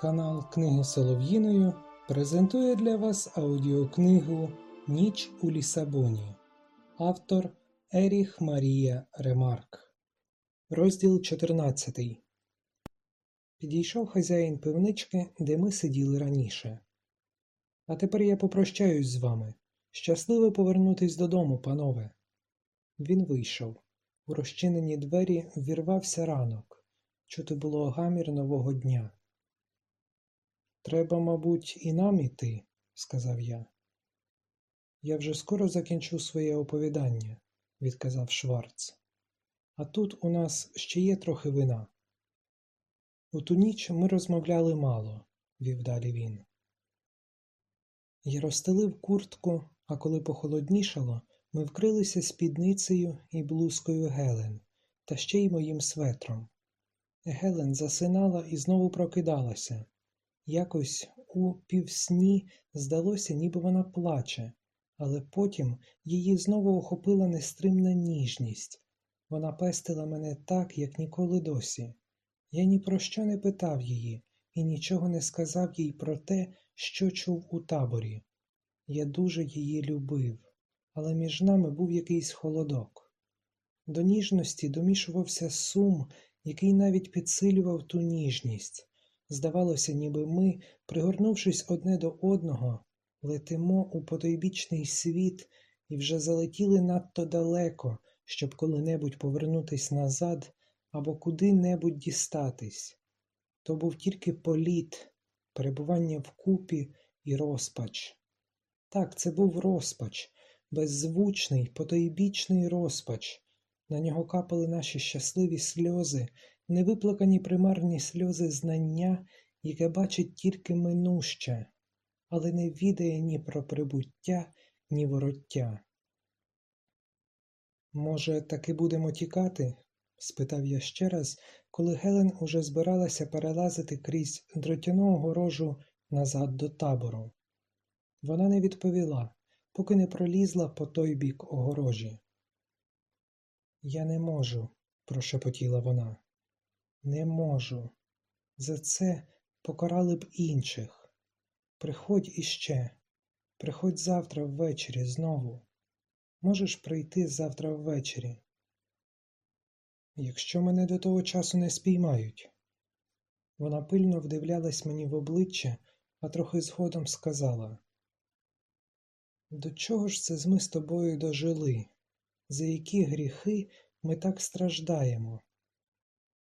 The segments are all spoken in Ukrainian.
Канал Книги Солов'їною презентує для вас аудіокнигу Ніч у Лісабоні. Автор Еріх Марія Ремарк. Розділ 14. Підійшов хазяїн пивнички, де ми сиділи раніше. А тепер я попрощаюсь з вами. Щасливо повернутись додому, панове. Він вийшов. У розчинені двері ввірвався ранок. Чути було гамір нового дня. Треба, мабуть, і нам іти, сказав я. Я вже скоро закінчу своє оповідання, відказав Шварц. А тут у нас ще є трохи вина. У ту ніч ми розмовляли мало, вів далі він. Я розстелив куртку, а коли похолоднішало, ми вкрилися спідницею і блузкою Гелен, та ще й моїм светром. Гелен засинала і знову прокидалася. Якось у півсні здалося, ніби вона плаче, але потім її знову охопила нестримна ніжність. Вона пестила мене так, як ніколи досі. Я ні про що не питав її і нічого не сказав їй про те, що чув у таборі. Я дуже її любив, але між нами був якийсь холодок. До ніжності домішувався сум, який навіть підсилював ту ніжність. Здавалося, ніби ми, пригорнувшись одне до одного, летимо у потойбічний світ і вже залетіли надто далеко, щоб коли-небудь повернутись назад або куди-небудь дістатись. То був тільки політ, перебування вкупі і розпач. Так, це був розпач, беззвучний, потойбічний розпач. На нього капали наші щасливі сльози, невиплакані примарні сльози знання, яке бачить тільки минуще, але не відає ні про прибуття, ні вороття. Може, таки будемо тікати? спитав я ще раз, коли Гелен уже збиралася перелазити крізь дротяну огорожу назад до табору. Вона не відповіла, поки не пролізла по той бік огорожі. Я не можу, прошепотіла вона. Не можу. За це покарали б інших. Приходь іще, приходь завтра ввечері знову. Можеш прийти завтра ввечері. Якщо мене до того часу не спіймають. Вона пильно вдивлялась мені в обличчя, а трохи згодом сказала: До чого ж це ми з тобою дожили? За які гріхи ми так страждаємо?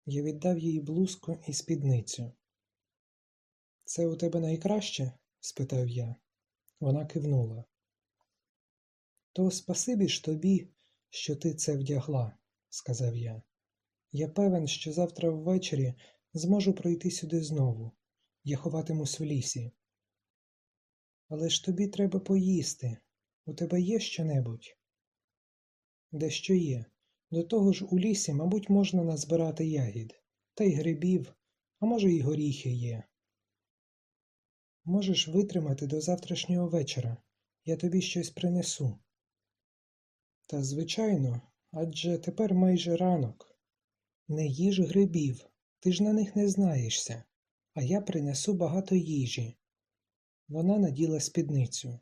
Я віддав їй блузку і спідницю. Це у тебе найкраще? спитав я. Вона кивнула. То спасибі ж тобі, що ти це вдягла, сказав я. Я певен, що завтра ввечері зможу пройти сюди знову. Я ховатимусь в лісі. Але ж тобі треба поїсти. У тебе є щонебудь? Дещо є. До того ж у лісі, мабуть, можна назбирати ягід, та й грибів, а може, й горіхи є. Можеш витримати до завтрашнього вечора, я тобі щось принесу. Та, звичайно, адже тепер майже ранок. Не їж грибів, ти ж на них не знаєшся, а я принесу багато їжі. Вона наділа спідницю.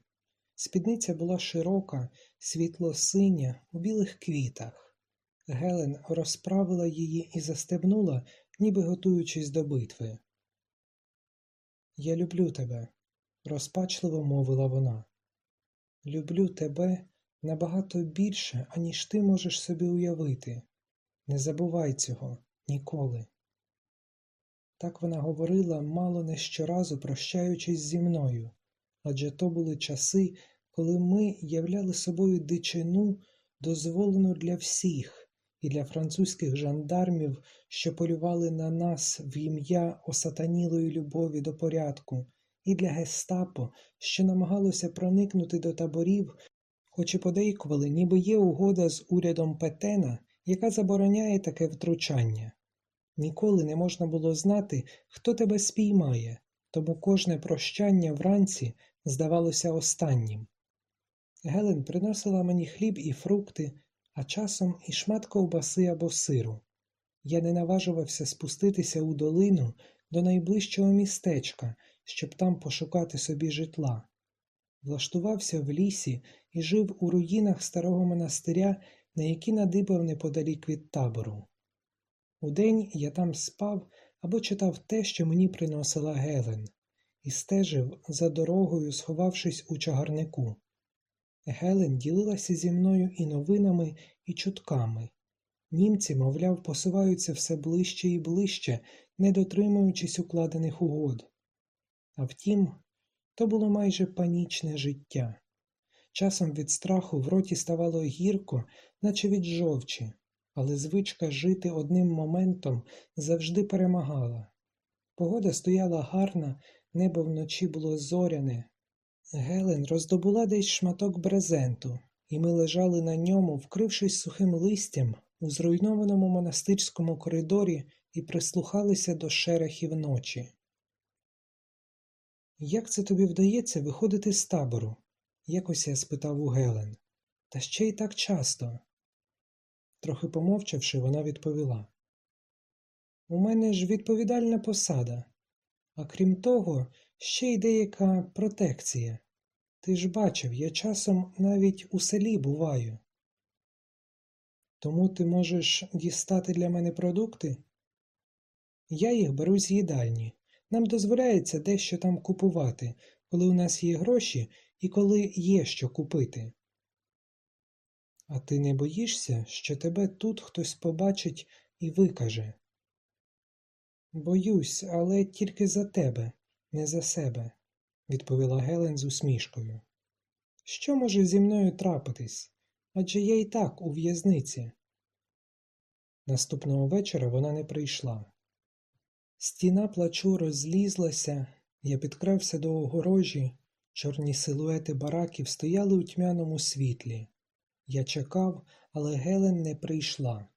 Спідниця була широка, світло синя, у білих квітах. Гелен розправила її і застебнула, ніби готуючись до битви. Я люблю тебе, розпачливо мовила вона. Люблю тебе набагато більше, аніж ти можеш собі уявити. Не забувай цього ніколи. Так вона говорила мало не щоразу прощаючись зі мною, адже то були часи, коли ми являли собою дичину, дозволену для всіх і для французьких жандармів, що полювали на нас в ім'я осатанілої любові до порядку, і для гестапо, що намагалося проникнути до таборів, хоч і подейкували, ніби є угода з урядом Петена, яка забороняє таке втручання. Ніколи не можна було знати, хто тебе спіймає, тому кожне прощання вранці здавалося останнім. Гелен приносила мені хліб і фрукти, а часом і шмат ковбаси або сиру. Я не наважувався спуститися у долину, до найближчого містечка, щоб там пошукати собі житла. Влаштувався в лісі і жив у руїнах старого монастиря, на які надибав неподалік від табору. Удень я там спав або читав те, що мені приносила Гелен, і стежив за дорогою, сховавшись у чагарнику. Гелен ділилася зі мною і новинами, і чутками. Німці, мовляв, посуваються все ближче і ближче, не дотримуючись укладених угод. А втім, то було майже панічне життя. Часом від страху в роті ставало гірко, наче від жовчі, але звичка жити одним моментом завжди перемагала. Погода стояла гарна, небо вночі було зоряне. Гелен роздобула десь шматок брезенту, і ми лежали на ньому, вкрившись сухим листям у зруйнованому монастирському коридорі і прислухалися до шерехів ночі. Як це тобі вдається виходити з табору? якось я спитав у Гелен. Та ще й так часто. Трохи помовчавши, вона відповіла. У мене ж відповідальна посада, а крім того, ще й деяка протекція. Ти ж бачив, я часом навіть у селі буваю. Тому ти можеш дістати для мене продукти? Я їх беру з їдальні. Нам дозволяється дещо там купувати, коли у нас є гроші і коли є що купити. А ти не боїшся, що тебе тут хтось побачить і викаже? Боюсь, але тільки за тебе, не за себе, відповіла Гелен з усмішкою. Що може зі мною трапитись? Адже я і так у в'язниці. Наступного вечора вона не прийшла. Стіна плачу розлізлася, я підкрався до огорожі, чорні силуети бараків стояли у тьмяному світлі. Я чекав, але Гелен не прийшла.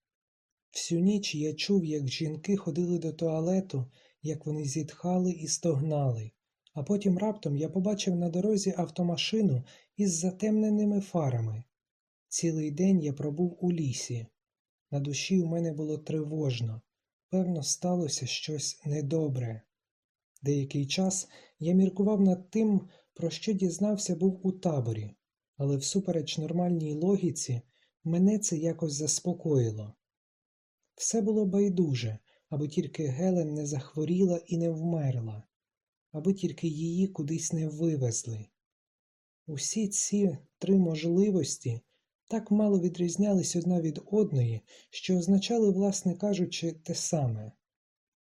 Всю ніч я чув, як жінки ходили до туалету, як вони зітхали і стогнали, а потім раптом я побачив на дорозі автомашину із затемненими фарами. Цілий день я пробув у лісі. На душі у мене було тривожно. Певно, сталося щось недобре. Деякий час я міркував над тим, про що дізнався був у таборі, але всупереч нормальній логіці мене це якось заспокоїло. Все було байдуже, аби тільки Гелен не захворіла і не вмерла, аби тільки її кудись не вивезли. Усі ці три можливості так мало відрізнялись одна від одної, що означали, власне кажучи, те саме.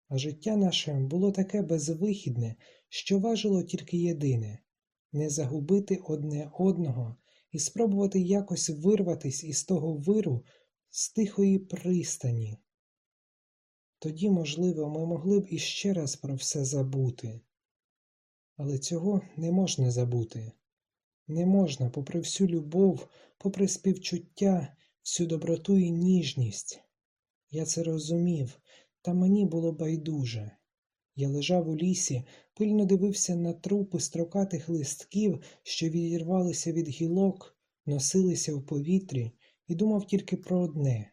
А життя наше було таке безвихідне, що важило тільки єдине не загубити одне одного і спробувати якось вирватись із того виру з тихої пристані. Тоді, можливо, ми могли б іще раз про все забути. Але цього не можна забути. Не можна, попри всю любов, попри співчуття, всю доброту і ніжність. Я це розумів, та мені було байдуже. Я лежав у лісі, пильно дивився на трупи строкатих листків, що відірвалися від гілок, носилися в повітрі, і думав тільки про одне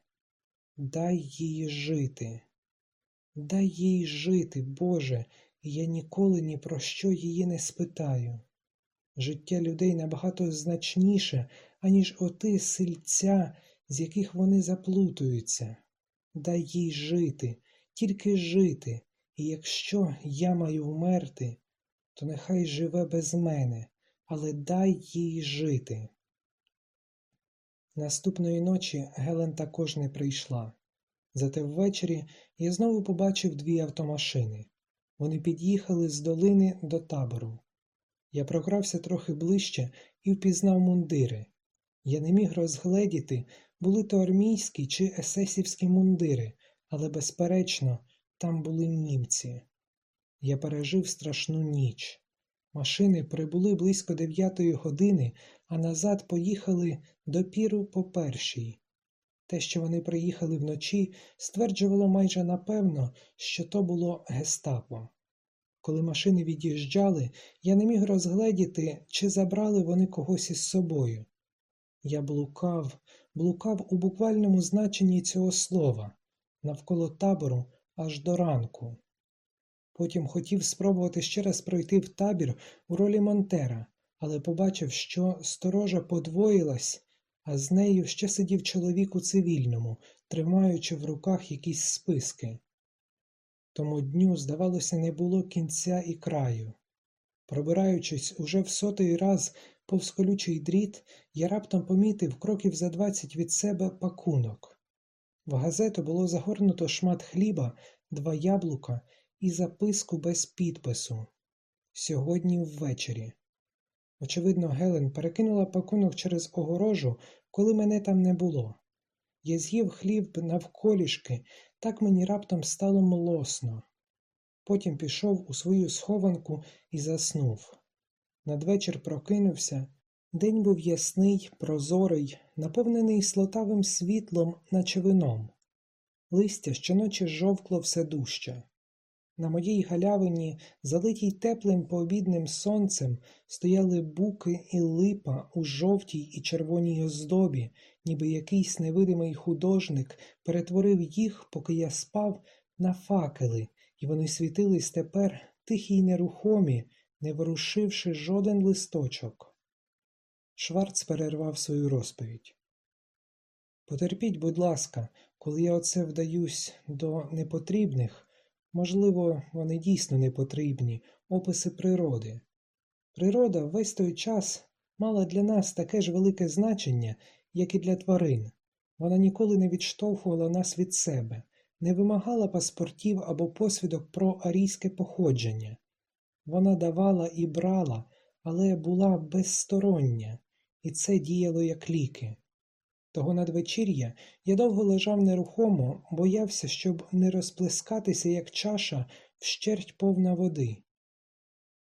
дай їй жити. Дай їй жити, Боже, і я ніколи ні про що її не спитаю. Життя людей набагато значніше, аніж оти сильця, з яких вони заплутуються. Дай їй жити, тільки жити, і якщо я маю вмерти, то нехай живе без мене, але дай їй жити. Наступної ночі Гелен також не прийшла. Зате ввечері я знову побачив дві автомашини. Вони під'їхали з долини до табору. Я прокрався трохи ближче і впізнав мундири. Я не міг розгледіти, були то армійські чи есесівські мундири, але, безперечно, там були німці. Я пережив страшну ніч. Машини прибули близько дев'ятої години, а назад поїхали допіру по першій. Те, що вони приїхали вночі, стверджувало майже напевно, що то було гестапо. Коли машини від'їжджали, я не міг розгледіти, чи забрали вони когось із собою. Я блукав, блукав у буквальному значенні цього слова навколо табору аж до ранку. Потім хотів спробувати ще раз пройти в табір у ролі Монтера, але побачив, що сторожа подвоїлась, а з нею ще сидів чоловік у цивільному, тримаючи в руках якісь списки. Тому дню, здавалося, не було кінця і краю. Пробираючись уже в сотий раз повз колючий дріт, я раптом помітив кроків за двадцять від себе пакунок. В газету було загорнуто шмат хліба, два яблука і записку без підпису. Сьогодні ввечері. Очевидно, Гелен перекинула пакунок через огорожу, коли мене там не було. Я з'їв хліб навколішки, так мені раптом стало млосно. Потім пішов у свою схованку і заснув. Надвечір прокинувся. День був ясний, прозорий, наповнений слотавим світлом, наче вином. Листя щоночі жовкло все дужче. На моїй галявині, залитій теплим пообідним сонцем, стояли буки і липа у жовтій і червоній оздобі, ніби якийсь невидимий художник перетворив їх, поки я спав, на факели, і вони світились тепер тихі й нерухомі, не ворушивши жоден листочок. Шварц перервав свою розповідь. Потерпіть, будь ласка, коли я оце вдаюсь до непотрібних, можливо, вони дійсно непотрібні, описи природи. Природа весь той час мала для нас таке ж велике значення, як і для тварин. Вона ніколи не відштовхувала нас від себе, не вимагала паспортів або посвідок про арійське походження. Вона давала і брала, але була безстороння, і це діяло як ліки. Того надвечір'я я довго лежав нерухомо, боявся, щоб не розплескатися, як чаша, вщерть повна води.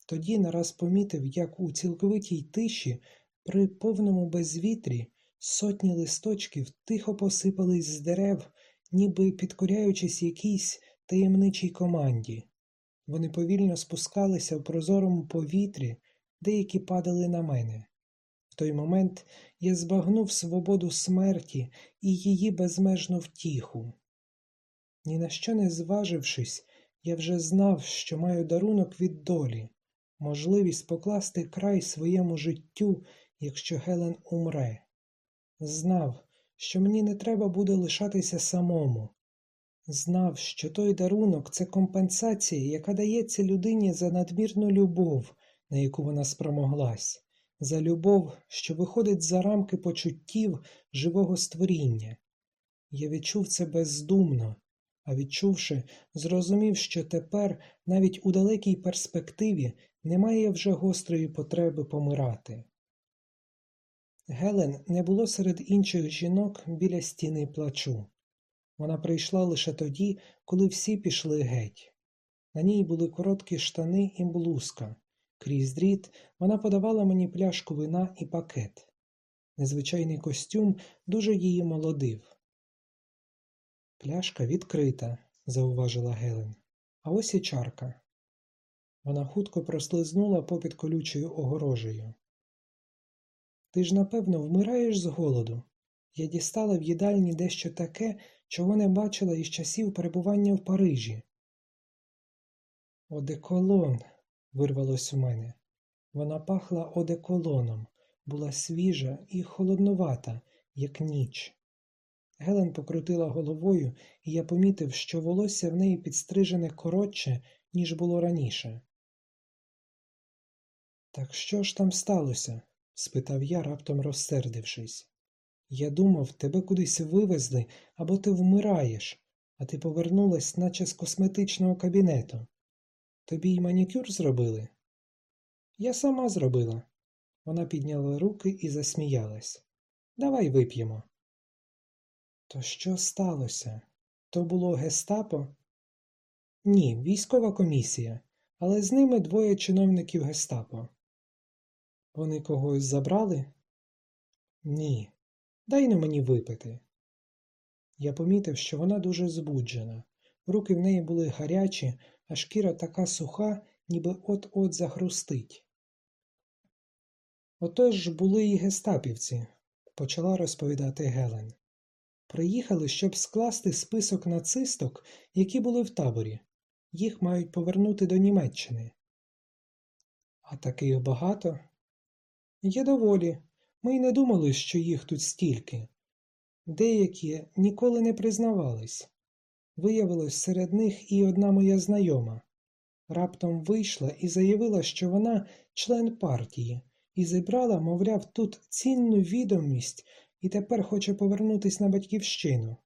Тоді нараз помітив, як у цілковитій тиші, при повному безвітрі, сотні листочків тихо посипались з дерев, ніби підкоряючись якійсь таємничій команді. Вони повільно спускалися в прозорому повітрі, деякі падали на мене. В той момент я збагнув свободу смерті і її безмежну втіху. Ні на що не зважившись, я вже знав, що маю дарунок від долі, можливість покласти край своєму життю, якщо Гелен умре. Знав, що мені не треба буде лишатися самому. Знав, що той дарунок це компенсація, яка дається людині за надмірну любов, на яку вона спромоглась за любов, що виходить за рамки почуттів живого створіння. Я відчув це бездумно, а відчувши, зрозумів, що тепер, навіть у далекій перспективі, немає вже гострої потреби помирати. Гелен не було серед інших жінок біля стіни плачу. Вона прийшла лише тоді, коли всі пішли геть. На ній були короткі штани і блузка. Крізь дріт вона подавала мені пляшку вина і пакет. Незвичайний костюм дуже її молодив. Пляшка відкрита, зауважила Гелен. А ось і чарка. Вона хутко прослизнула попід колючою огорожею. Ти ж, напевно, вмираєш з голоду. Я дістала в їдальні дещо таке, чого не бачила із часів перебування в Парижі. Одеколон, вирвалось у мене. Вона пахла одеколоном, була свіжа і холоднувата, як ніч. Гелен покрутила головою, і я помітив, що волосся в неї підстрижене коротше, ніж було раніше. Так що ж там сталося? спитав я, раптом розсердившись. Я думав, тебе кудись вивезли або ти вмираєш, а ти повернулась, наче з косметичного кабінету. Тобі й манікюр зробили? Я сама зробила. Вона підняла руки і засміялась. Давай вип'ємо. То що сталося? То було гестапо? Ні, військова комісія, але з ними двоє чиновників гестапо. Вони когось забрали? Ні. Дай на мені випити. Я помітив, що вона дуже збуджена. Руки в неї були гарячі, а шкіра така суха, ніби от-от захрустить. Отож були і гестапівці, почала розповідати Гелен. Приїхали, щоб скласти список нацисток, які були в таборі. їх мають повернути до Німеччини. А таких багато? Є доволі. Ми й не думали, що їх тут стільки. Деякі ніколи не признавались. Виявилось серед них і одна моя знайома. Раптом вийшла і заявила, що вона член партії, і зібрала, мовляв, тут цінну відомість і тепер хоче повернутись на батьківщину.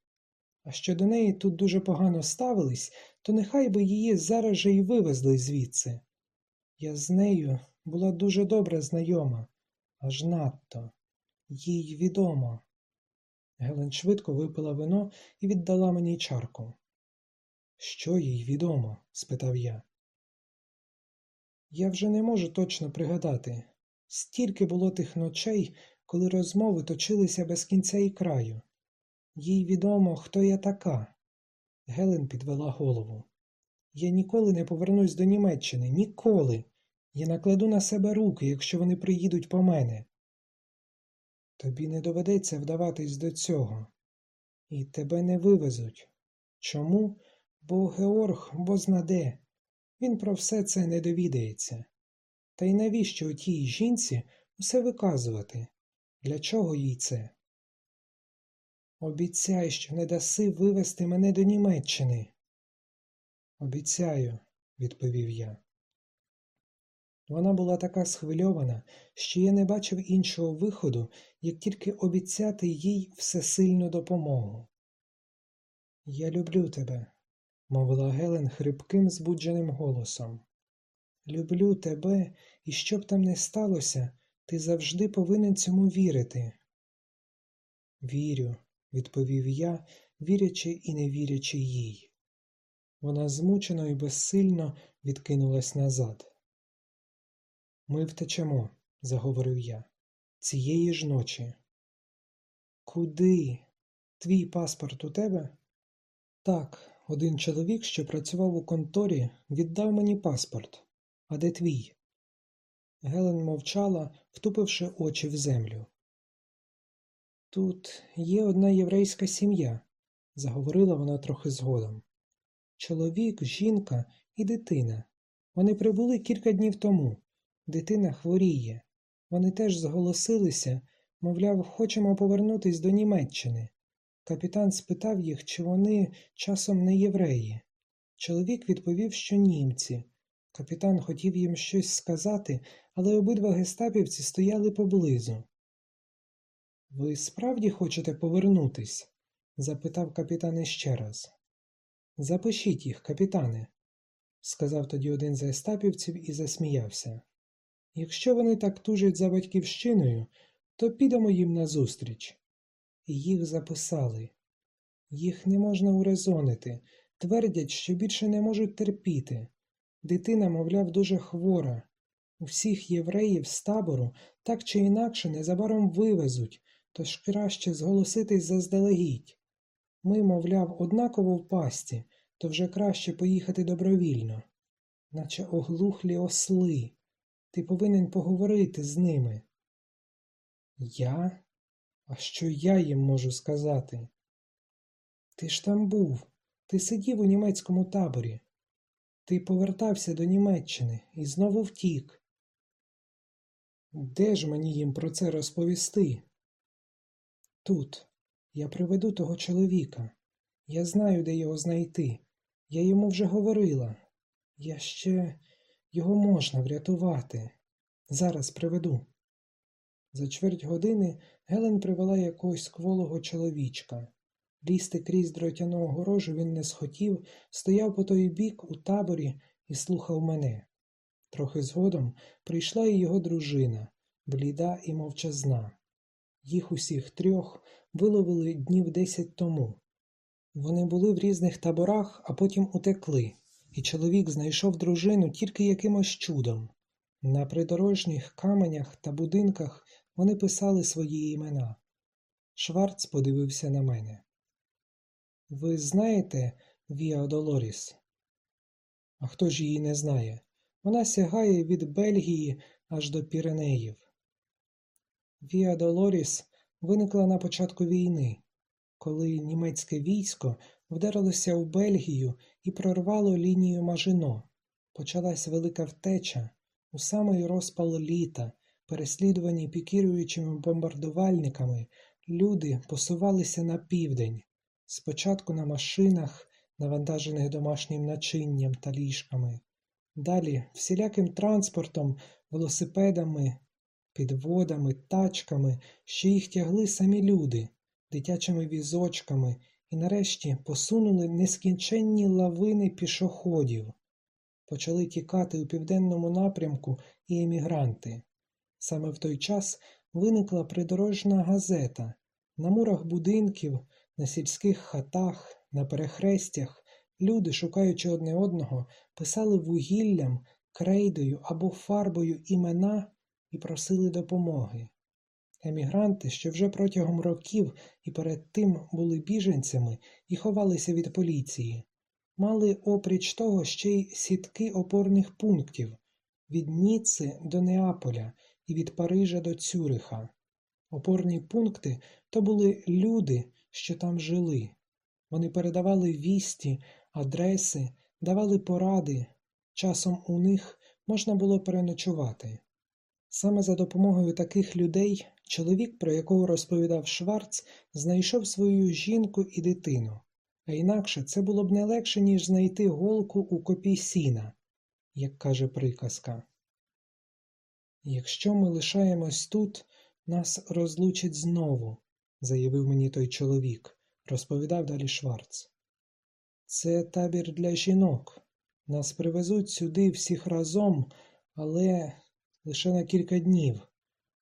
А що до неї тут дуже погано ставились, то нехай би її зараз же й вивезли звідси. Я з нею була дуже добре знайома, аж надто. Їй відомо. Гелен швидко випила вино і віддала мені чарку. Що їй відомо? спитав я. Я вже не можу точно пригадати. Стільки було тих ночей, коли розмови точилися без кінця і краю. Їй відомо, хто я така. Гелен підвела голову. Я ніколи не повернусь до Німеччини, ніколи. Я накладу на себе руки, якщо вони приїдуть по мене. Тобі не доведеться вдаватись до цього, і тебе не вивезуть. Чому? Бо Георг бознаде. Він про все це не довідається. Та й навіщо тій жінці усе виказувати? Для чого їй це? Обіцяй, що не даси вивезти мене до Німеччини. Обіцяю, відповів я. Вона була така схвильована, що я не бачив іншого виходу, як тільки обіцяти їй всесильну допомогу. Я люблю тебе, мовила Гелен хрипким, збудженим голосом. Люблю тебе, і що б там не сталося, ти завжди повинен цьому вірити. Вірю, відповів я, вірячи і не вірячи їй. Вона змучено і безсильно відкинулась назад. Ми втечемо, заговорив я, цієї ж ночі. Куди? Твій паспорт у тебе? Так, один чоловік, що працював у конторі, віддав мені паспорт. А де твій? Гелен мовчала, втупивши очі в землю. Тут є одна єврейська сім'я, заговорила вона трохи згодом. Чоловік, жінка і дитина. Вони прибули кілька днів тому. Дитина хворіє. Вони теж зголосилися, мовляв, хочемо повернутись до Німеччини. Капітан спитав їх, чи вони часом не євреї. Чоловік відповів, що німці. Капітан хотів їм щось сказати, але обидва гестапівці стояли поблизу. Ви справді хочете повернутись? запитав капітан іще раз. Запишіть їх, капітане, сказав тоді один з гестапівців і засміявся. Якщо вони так тужать за батьківщиною, то підемо їм назустріч. Їх записали. Їх не можна урезонити, твердять, що більше не можуть терпіти. Дитина, мовляв, дуже хвора. Усіх євреїв з табору так чи інакше незабаром вивезуть, тож краще зголоситись заздалегідь. Ми, мовляв, однаково в пасті, то вже краще поїхати добровільно, наче оглухлі осли. Ти повинен поговорити з ними. Я? А що я їм можу сказати? Ти ж там був, ти сидів у німецькому таборі. Ти повертався до Німеччини і знову втік. Де ж мені їм про це розповісти? Тут я приведу того чоловіка. Я знаю, де його знайти. Я йому вже говорила. Я ще його можна врятувати. Зараз приведу. За чверть години Гелен привела якогось кволого чоловічка. Лізти крізь дротяну огорожу він не схотів, стояв по той бік у таборі і слухав мене. Трохи згодом прийшла і його дружина, бліда і мовчазна. Їх усіх трьох виловили днів десять тому. Вони були в різних таборах, а потім утекли, і чоловік знайшов дружину тільки якимось чудом. На придорожніх каменях та будинках вони писали свої імена. Шварц подивився на мене. Ви знаєте Віа Долоріс? А хто ж її не знає? Вона сягає від Бельгії аж до Піренеїв. Віа Долоріс виникла на початку війни, коли німецьке військо вдарилося в Бельгію і прорвало лінію Мажино. Почалась велика втеча у самий розпал літа, переслідувані пікіруючими бомбардувальниками, люди посувалися на південь, спочатку на машинах, навантажених домашнім начинням та ліжками, далі всіляким транспортом, велосипедами, підводами, тачками, що їх тягли самі люди, дитячими візочками і нарешті посунули нескінченні лавини пішоходів. Почали тікати у південному напрямку і емігранти. Саме в той час виникла придорожна газета. На мурах будинків, на сільських хатах, на перехрестях люди, шукаючи одне одного, писали вугіллям, крейдою або фарбою імена і просили допомоги. Емігранти, що вже протягом років і перед тим були біженцями і ховалися від поліції, мали опріч того ще й сітки опорних пунктів від Ніци до Неаполя і від Парижа до Цюриха. Опорні пункти то були люди, що там жили. Вони передавали вісті, адреси, давали поради. Часом у них можна було переночувати. Саме за допомогою таких людей чоловік, про якого розповідав Шварц, знайшов свою жінку і дитину, а інакше це було б не легше, ніж знайти голку у копі сіна, як каже приказка. Якщо ми лишаємось тут, нас розлучить знову, заявив мені той чоловік, розповідав далі Шварц. Це табір для жінок. Нас привезуть сюди всіх разом, але лише на кілька днів.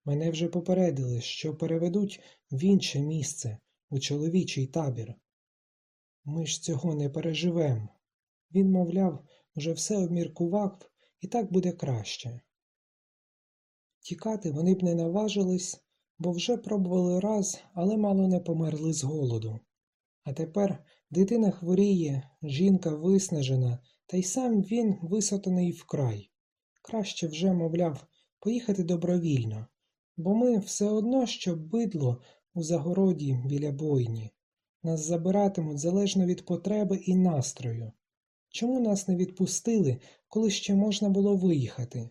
Мене вже попередили, що переведуть в інше місце, у чоловічий табір. Ми ж цього не переживем. Він, мовляв, уже все обміркував, і так буде краще. Тікати вони б не наважились, бо вже пробували раз, але мало не померли з голоду. А тепер дитина хворіє, жінка виснажена, та й сам він висотаний вкрай. Краще вже, мовляв, поїхати добровільно, бо ми все одно, що бидло у загороді біля бойні. Нас забиратимуть залежно від потреби і настрою. Чому нас не відпустили, коли ще можна було виїхати?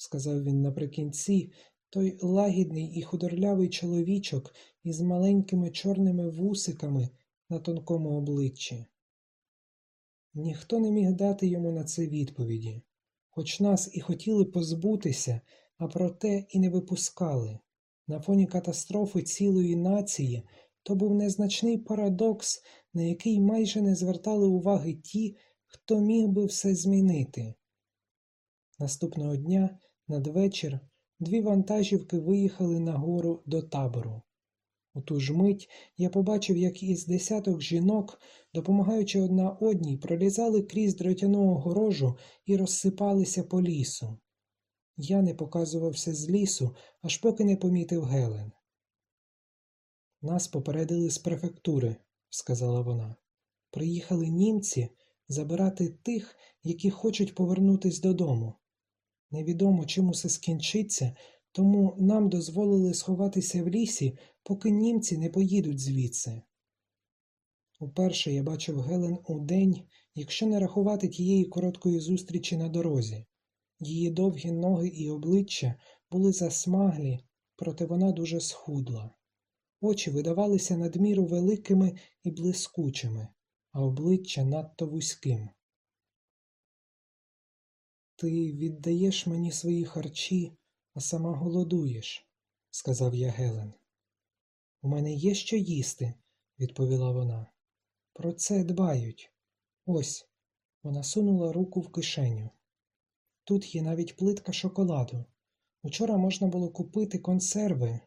Сказав він наприкінці, той лагідний і худорлявий чоловічок із маленькими чорними вусиками на тонкому обличчі. Ніхто не міг дати йому на це відповіді, хоч нас і хотіли позбутися, а проте і не випускали. На фоні катастрофи цілої нації то був незначний парадокс, на який майже не звертали уваги ті, хто міг би все змінити. Наступного дня, надвечір, дві вантажівки виїхали на гору до табору. У ту ж мить я побачив, як із десяток жінок, допомагаючи одна одній, пролізали крізь дротяну огорожу і розсипалися по лісу. Я не показувався з лісу, аж поки не помітив Гелен. Нас попередили з префектури, сказала вона. Приїхали німці забирати тих, які хочуть повернутись додому. Невідомо, чим усе скінчиться, тому нам дозволили сховатися в лісі, поки німці не поїдуть звідси. Уперше я бачив Гелен у день, якщо не рахувати тієї короткої зустрічі на дорозі. Її довгі ноги і обличчя були засмаглі, проте вона дуже схудла. Очі видавалися надміру великими і блискучими, а обличчя надто вузьким. Ти віддаєш мені свої харчі, а сама голодуєш, сказав я Гелен. У мене є що їсти, відповіла вона. Про це дбають. Ось вона сунула руку в кишеню. Тут є навіть плитка шоколаду. Учора можна було купити консерви,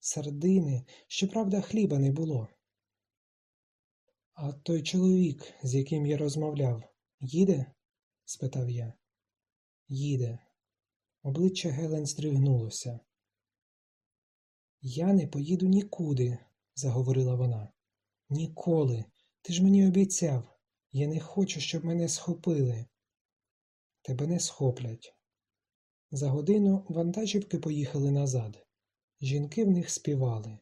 сардини, щоправда, хліба не було. А той чоловік, з яким я розмовляв, їде? спитав я. Їде. Обличчя Гелен здригнулося. Я не поїду нікуди, заговорила вона. Ніколи. Ти ж мені обіцяв. Я не хочу, щоб мене схопили. Тебе не схоплять. За годину вантажівки поїхали назад. Жінки в них співали.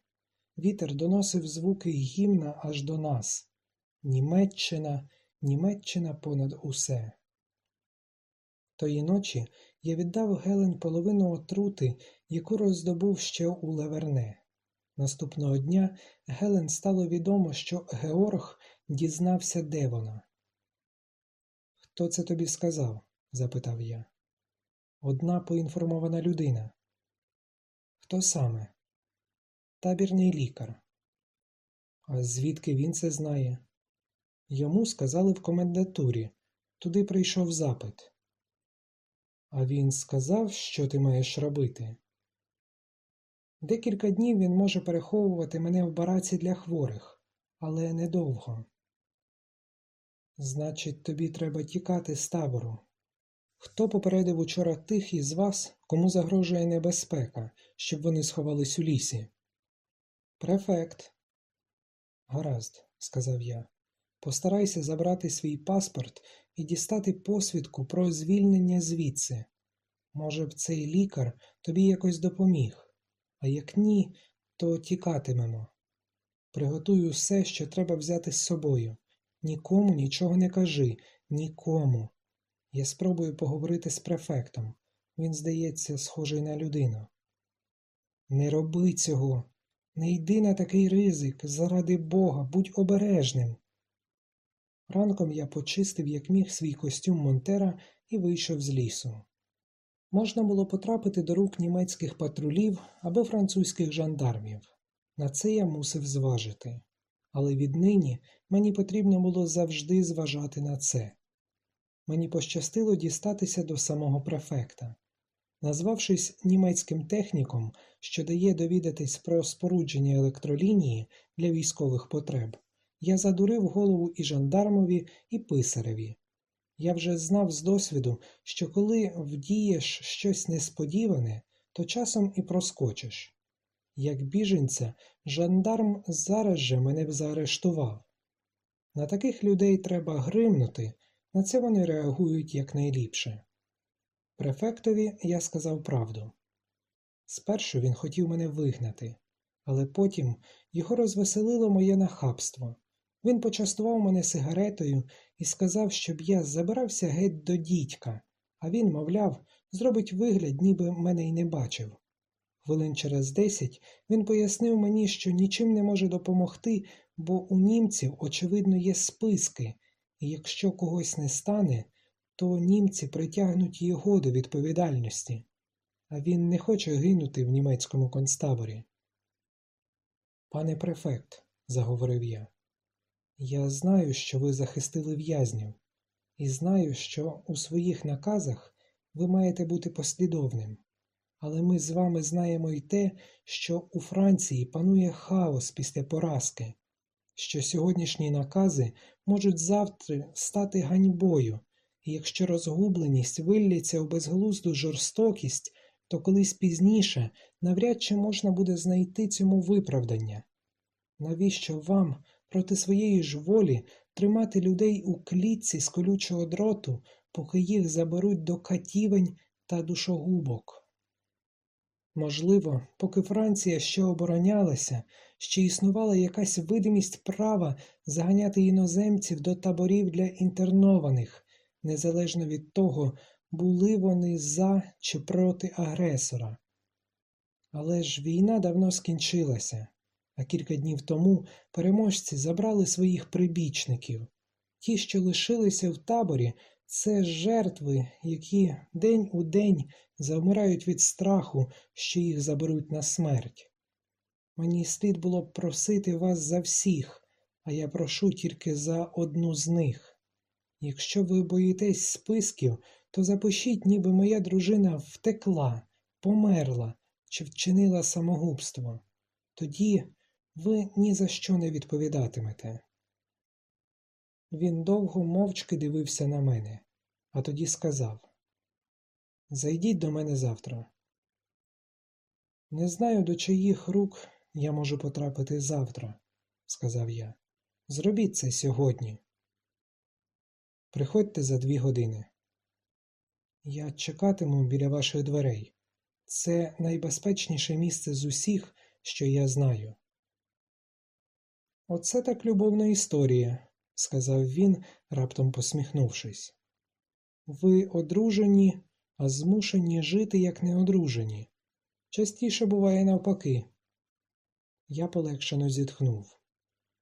Вітер доносив звуки гімна аж до нас Німеччина, Німеччина понад усе. Тої ночі я віддав Гелен половину отрути, яку роздобув ще у Леверне. Наступного дня Гелен стало відомо, що Георг дізнався, де вона. Хто це тобі сказав? запитав я. Одна поінформована людина. Хто саме? Табірний лікар. А звідки він це знає? Йому сказали в комендатурі. Туди прийшов запит. А він сказав, що ти маєш робити. Декілька днів він може переховувати мене в бараці для хворих, але недовго. Значить, тобі треба тікати з табору. Хто попередив учора тих із вас, кому загрожує небезпека, щоб вони сховались у лісі? Префект. Гаразд, сказав я. Постарайся забрати свій паспорт і дістати посвідку про звільнення звідси. Може б, цей лікар тобі якось допоміг, а як ні, то тікатимемо. Приготуй усе, що треба взяти з собою. Нікому нічого не кажи, нікому. Я спробую поговорити з префектом. Він, здається, схожий на людину. Не роби цього, не йди на такий ризик, заради Бога, будь обережним. Ранком я почистив, як міг, свій костюм Монтера і вийшов з лісу. Можна було потрапити до рук німецьких патрулів або французьких жандармів. На це я мусив зважити. Але віднині мені потрібно було завжди зважати на це. Мені пощастило дістатися до самого префекта. Назвавшись німецьким техніком, що дає довідатись про спорудження електролінії для військових потреб, я задурив голову і жандармові, і писареві. Я вже знав з досвіду, що коли вдієш щось несподіване, то часом і проскочиш. Як біженця, жандарм зараз же мене б заарештував. На таких людей треба гримнути, на це вони реагують якнайліпше. Префектові я сказав правду. Спершу він хотів мене вигнати, але потім його розвеселило моє нахабство. Він почастував мене сигаретою і сказав, щоб я забирався геть до дідька, а він, мовляв, зробить вигляд, ніби мене й не бачив. Хвилин через десять він пояснив мені, що нічим не може допомогти, бо у німців, очевидно, є списки, і якщо когось не стане, то німці притягнуть його до відповідальності, а він не хоче гинути в німецькому концтаборі. Пане префект, заговорив я, я знаю, що ви захистили в'язнів, і знаю, що у своїх наказах ви маєте бути послідовним. Але ми з вами знаємо й те, що у Франції панує хаос після поразки, що сьогоднішні накази можуть завтра стати ганьбою, і якщо розгубленість виллється у безглузду жорстокість, то колись пізніше навряд чи можна буде знайти цьому виправдання. Навіщо вам проти своєї ж волі тримати людей у клітці з колючого дроту, поки їх заберуть до катівень та душогубок? Можливо, поки Франція ще оборонялася, ще існувала якась видимість права заганяти іноземців до таборів для інтернованих, незалежно від того, були вони за чи проти агресора. Але ж війна давно скінчилася, а кілька днів тому переможці забрали своїх прибічників. Ті, що лишилися в таборі, це жертви, які день у день завмирають від страху, що їх заберуть на смерть. Мені слід було б просити вас за всіх, а я прошу тільки за одну з них. Якщо ви боїтесь списків, то запишіть, ніби моя дружина втекла, померла чи вчинила самогубство. Тоді ви ні за що не відповідатимете. Він довго мовчки дивився на мене, а тоді сказав Зайдіть до мене завтра. Не знаю, до чиїх рук я можу потрапити завтра, сказав я. Зробіть це сьогодні. Приходьте за дві години. Я чекатиму біля ваших дверей. Це найбезпечніше місце з усіх, що я знаю. Оце так любовна історія, сказав він, раптом посміхнувшись. Ви одружені, а змушені жити як неодружені. Частіше буває навпаки. Я полегшено зітхнув.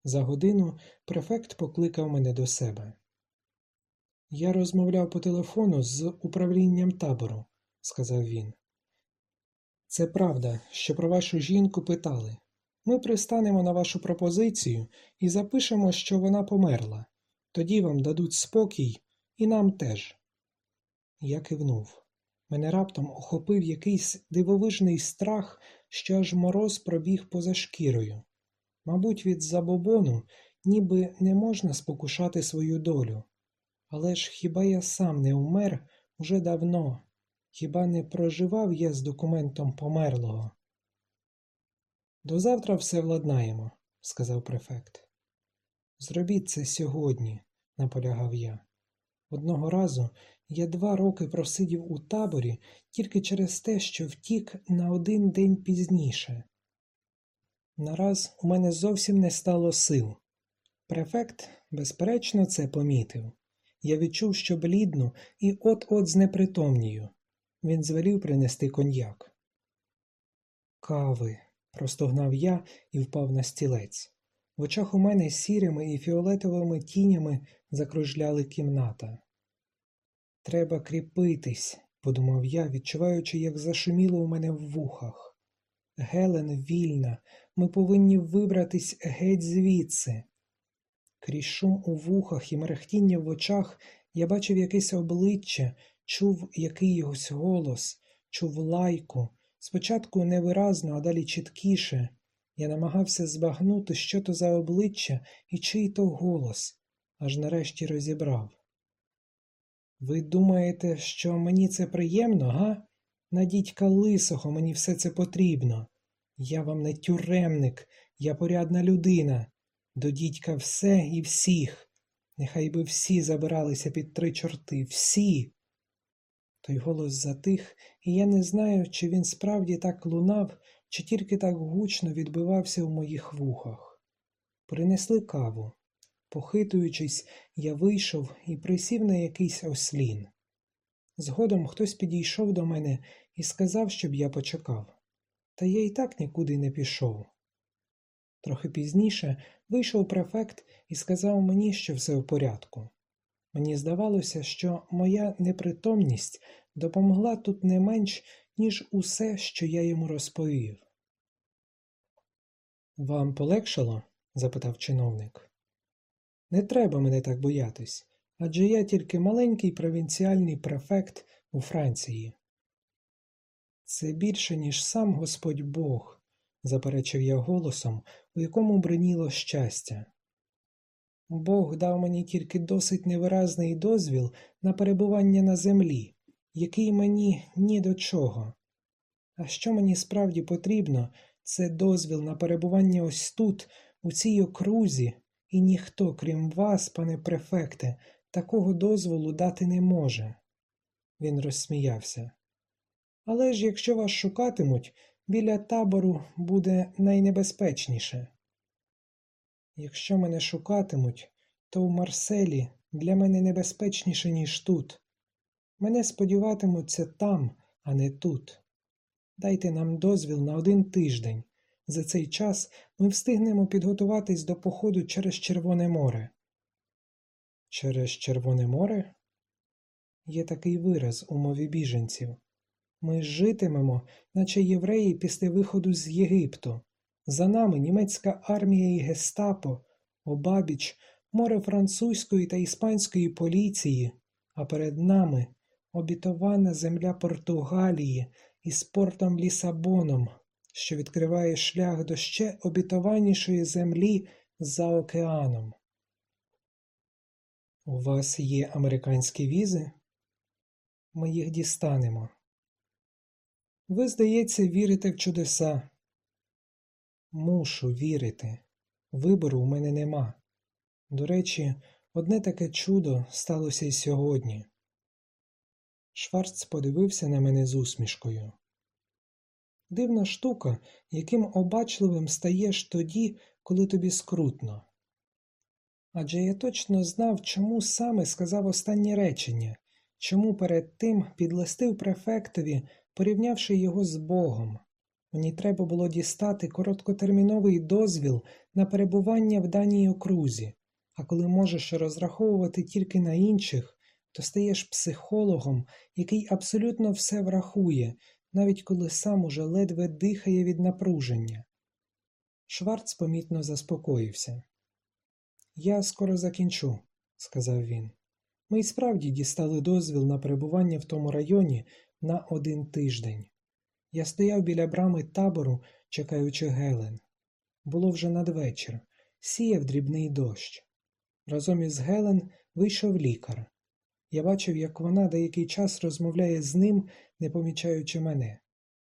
За годину префект покликав мене до себе. Я розмовляв по телефону з управлінням табору, сказав він. Це правда, що про вашу жінку питали. Ми пристанемо на вашу пропозицію і запишемо, що вона померла. Тоді вам дадуть спокій, і нам теж. Я кивнув. Мене раптом охопив якийсь дивовижний страх, що аж мороз пробіг поза шкірою. Мабуть, від забобону ніби не можна спокушати свою долю. Але ж хіба я сам не умер уже давно? Хіба не проживав я з документом померлого? До завтра все владнаємо, сказав префект. Зробіть це сьогодні, наполягав я. Одного разу я два роки просидів у таборі тільки через те, що втік на один день пізніше. Нараз у мене зовсім не стало сил. Префект, безперечно, це помітив. Я відчув, що блідну і от-от знепритомнію. Він звелів принести коньяк. Кави, простогнав я і впав на стілець. В очах у мене сірими і фіолетовими тінями закружляли кімната. Треба кріпитись, подумав я, відчуваючи, як зашуміло у мене в вухах. Гелен вільна, ми повинні вибратись геть звідси. Крізь шум у вухах і мерехтіння в очах я бачив якесь обличчя, чув якийсь голос, чув лайку, спочатку невиразно, а далі чіткіше. Я намагався збагнути, що то за обличчя і чий то голос, аж нарешті розібрав. Ви думаєте, що мені це приємно, га? На дідька лисого мені все це потрібно. Я вам не тюремник, я порядна людина. До дідька все і всіх. Нехай би всі забиралися під три чорти, всі. Той голос затих, і я не знаю, чи він справді так лунав, чи тільки так гучно відбивався у моїх вухах. Принесли каву. Похитуючись, я вийшов і присів на якийсь ослін. Згодом хтось підійшов до мене і сказав, щоб я почекав. Та я й так нікуди не пішов. Трохи пізніше вийшов префект і сказав мені, що все в порядку. Мені здавалося, що моя непритомність допомогла тут не менш, ніж усе, що я йому розповів. Вам полегшало? запитав чиновник. Не треба мене так боятись, адже я тільки маленький провінціальний префект у Франції. Це більше, ніж сам Господь Бог, заперечив я голосом, у якому бриніло щастя. Бог дав мені тільки досить невиразний дозвіл на перебування на землі, який мені ні до чого. А що мені справді потрібно, це дозвіл на перебування ось тут, у цій окрузі, і ніхто, крім вас, пане префекте, такого дозволу дати не може. Він розсміявся. Але ж якщо вас шукатимуть, біля табору буде найнебезпечніше. Якщо мене шукатимуть, то в Марселі для мене небезпечніше, ніж тут. Мене сподіватимуться там, а не тут. Дайте нам дозвіл на один тиждень. За цей час ми встигнемо підготуватись до походу через Червоне море. Через Червоне море? Є такий вираз у мові біженців. Ми житимемо, наче євреї після виходу з Єгипту. За нами німецька армія і гестапо, обабіч, море французької та іспанської поліції, а перед нами обітована земля Португалії із портом Лісабоном, що відкриває шлях до ще обітованішої землі за океаном. У вас є американські візи? Ми їх дістанемо. Ви, здається, вірите в чудеса. Мушу вірити. Вибору у мене нема. До речі, одне таке чудо сталося й сьогодні. Шварц подивився на мене з усмішкою. Дивна штука, яким обачливим стаєш тоді, коли тобі скрутно. Адже я точно знав, чому саме сказав останнє речення, чому перед тим підлестив префектові, порівнявши його з Богом. Мені треба було дістати короткотерміновий дозвіл на перебування в даній окрузі, а коли можеш розраховувати тільки на інших, то стаєш психологом, який абсолютно все врахує, навіть коли сам уже ледве дихає від напруження. Шварц помітно заспокоївся. Я скоро закінчу, сказав він. Ми й справді дістали дозвіл на перебування в тому районі на один тиждень. Я стояв біля брами табору, чекаючи Гелен. Було вже надвечір, сіяв дрібний дощ. Разом із Гелен вийшов лікар. Я бачив, як вона деякий час розмовляє з ним, не помічаючи мене.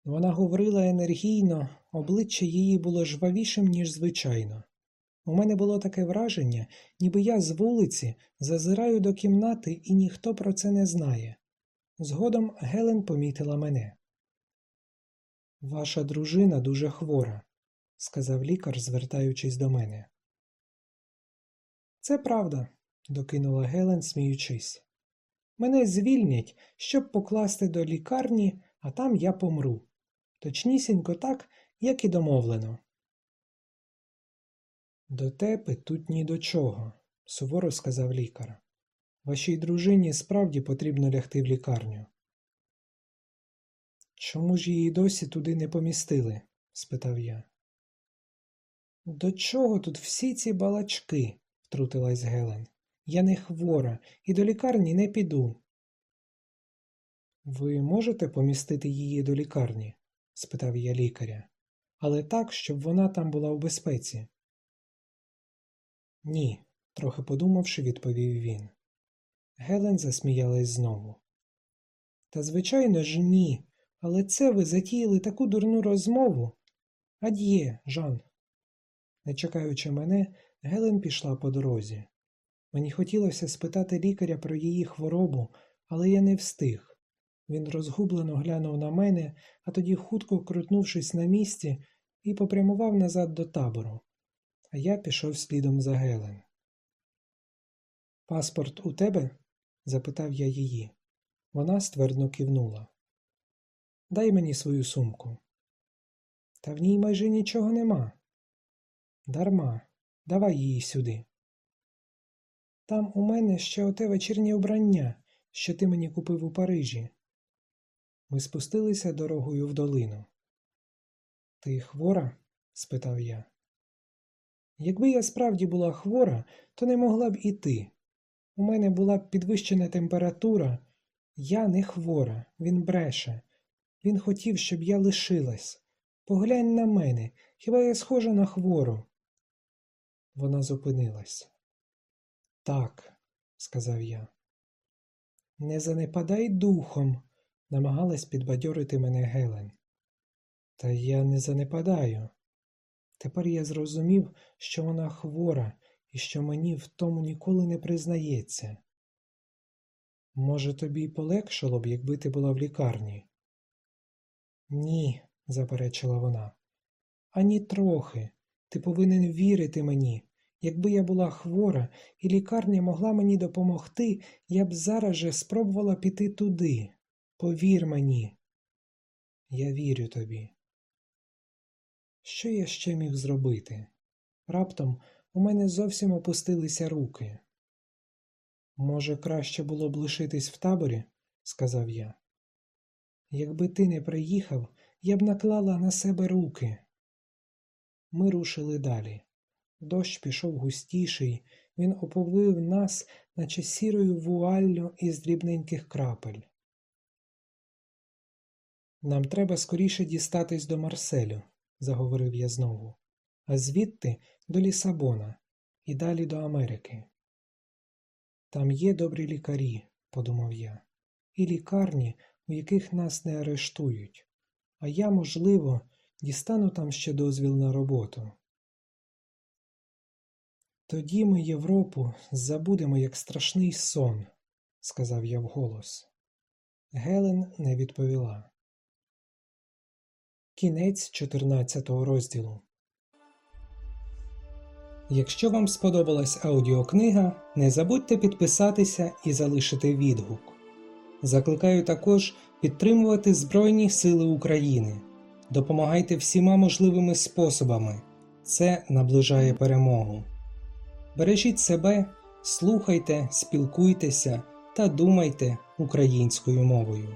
Вона говорила енергійно, обличчя її було жвавішим, ніж звичайно. У мене було таке враження, ніби я з вулиці зазираю до кімнати, і ніхто про це не знає. Згодом Гелен помітила мене. Ваша дружина дуже хвора, сказав лікар, звертаючись до мене. Це правда, докинула Гелен, сміючись. Мене звільнять, щоб покласти до лікарні, а там я помру. Точнісінько так, як і домовлено. До тебе тут ні до чого, суворо сказав лікар. Вашій дружині справді потрібно лягти в лікарню. Чому ж її досі туди не помістили? спитав я. До чого тут всі ці балачки? втрутилась Гелен. Я не хвора і до лікарні не піду. Ви можете помістити її до лікарні? спитав я лікаря, але так, щоб вона там була у безпеці. Ні, трохи подумавши, відповів він. Гелен засміялась знову. Та, звичайно ж, ні, але це ви затіяли таку дурну розмову. Ад'є, Жан. Не чекаючи мене, Гелен пішла по дорозі. Мені хотілося спитати лікаря про її хворобу, але я не встиг. Він розгублено глянув на мене, а тоді, хутко крутнувшись на місці, і попрямував назад до табору. А я пішов слідом за Гелен. Паспорт у тебе? запитав я її. Вона ствердно кивнула. Дай мені свою сумку. Та в ній майже нічого нема. Дарма, давай її сюди. Там у мене ще оте вечірнє убрання, що ти мені купив у Парижі. Ми спустилися дорогою в долину. Ти хвора? спитав я. Якби я справді була хвора, то не могла б іти. У мене була б підвищена температура. Я не хвора, він бреше. Він хотів, щоб я лишилась. Поглянь на мене, хіба я схожа на хвору? Вона зупинилась. Так, сказав я. Не занепадай духом, намагалась підбадьорити мене Гелен. Та я не занепадаю. Тепер я зрозумів, що вона хвора і що мені в тому ніколи не признається. Може, тобі й полегшало б, якби ти була в лікарні? Ні, заперечила вона. Ані трохи. Ти повинен вірити мені. Якби я була хвора і лікарня могла мені допомогти, я б зараз же спробувала піти туди. Повір мені. Я вірю тобі. Що я ще міг зробити? Раптом у мене зовсім опустилися руки. Може, краще було б лишитись в таборі, сказав я. Якби ти не приїхав, я б наклала на себе руки. Ми рушили далі. Дощ пішов густіший, він оповив нас, наче сірою вуаллю із дрібненьких крапель. Нам треба скоріше дістатись до Марселю, заговорив я знову, а звідти до Лісабона і далі до Америки. Там є добрі лікарі, подумав я, і лікарні, у яких нас не арештують, а я, можливо, дістану там ще дозвіл на роботу. Тоді ми Європу забудемо як страшний сон, сказав я вголос. Гелен не відповіла. Кінець 14 розділу. Якщо вам сподобалась аудіокнига, не забудьте підписатися і залишити відгук. Закликаю також підтримувати Збройні Сили України. Допомагайте всіма можливими способами. Це наближає перемогу. Бережіть себе, слухайте, спілкуйтеся та думайте українською мовою.